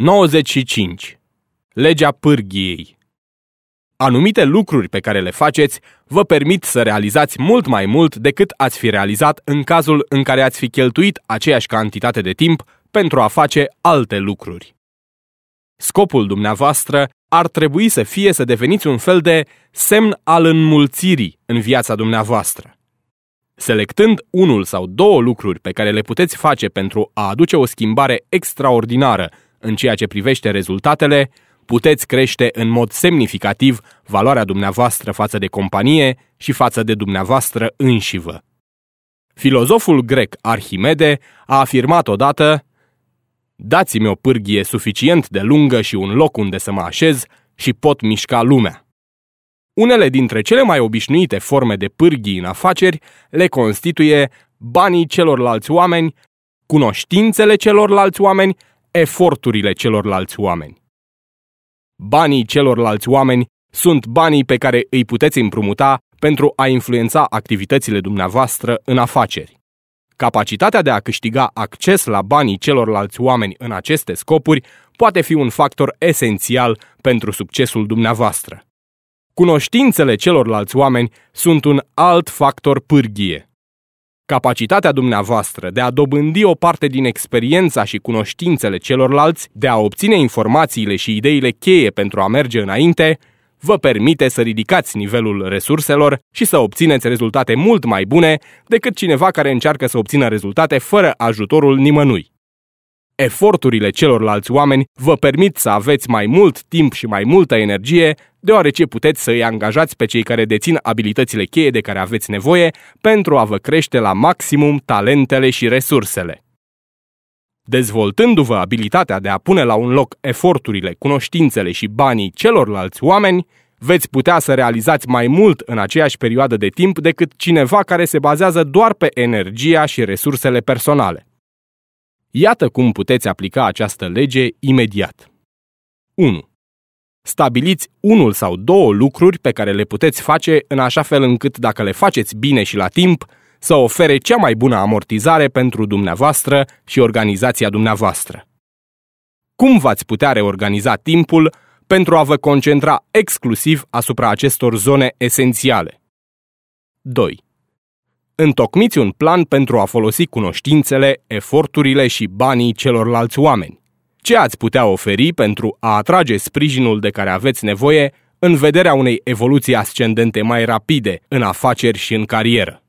95. Legea pârghiei Anumite lucruri pe care le faceți vă permit să realizați mult mai mult decât ați fi realizat în cazul în care ați fi cheltuit aceeași cantitate de timp pentru a face alte lucruri. Scopul dumneavoastră ar trebui să fie să deveniți un fel de semn al înmulțirii în viața dumneavoastră. Selectând unul sau două lucruri pe care le puteți face pentru a aduce o schimbare extraordinară în ceea ce privește rezultatele, puteți crește în mod semnificativ valoarea dumneavoastră față de companie și față de dumneavoastră înșivă. Filozoful grec Arhimede a afirmat odată Dați-mi o pârghie suficient de lungă și un loc unde să mă așez și pot mișca lumea. Unele dintre cele mai obișnuite forme de pârghii în afaceri le constituie banii celorlalți oameni, cunoștințele celorlalți oameni, eforturile celorlalți oameni. Banii celorlalți oameni sunt banii pe care îi puteți împrumuta pentru a influența activitățile dumneavoastră în afaceri. Capacitatea de a câștiga acces la banii celorlalți oameni în aceste scopuri poate fi un factor esențial pentru succesul dumneavoastră. Cunoștințele celorlalți oameni sunt un alt factor pârghie. Capacitatea dumneavoastră de a dobândi o parte din experiența și cunoștințele celorlalți, de a obține informațiile și ideile cheie pentru a merge înainte, vă permite să ridicați nivelul resurselor și să obțineți rezultate mult mai bune decât cineva care încearcă să obțină rezultate fără ajutorul nimănui. Eforturile celorlalți oameni vă permit să aveți mai mult timp și mai multă energie, deoarece puteți să îi angajați pe cei care dețin abilitățile cheie de care aveți nevoie pentru a vă crește la maximum talentele și resursele. Dezvoltându-vă abilitatea de a pune la un loc eforturile, cunoștințele și banii celorlalți oameni, veți putea să realizați mai mult în aceeași perioadă de timp decât cineva care se bazează doar pe energia și resursele personale. Iată cum puteți aplica această lege imediat. 1. Stabiliți unul sau două lucruri pe care le puteți face în așa fel încât dacă le faceți bine și la timp, să ofere cea mai bună amortizare pentru dumneavoastră și organizația dumneavoastră. Cum v-ați putea reorganiza timpul pentru a vă concentra exclusiv asupra acestor zone esențiale? 2. Întocmiți un plan pentru a folosi cunoștințele, eforturile și banii celorlalți oameni. Ce ați putea oferi pentru a atrage sprijinul de care aveți nevoie în vederea unei evoluții ascendente mai rapide în afaceri și în carieră?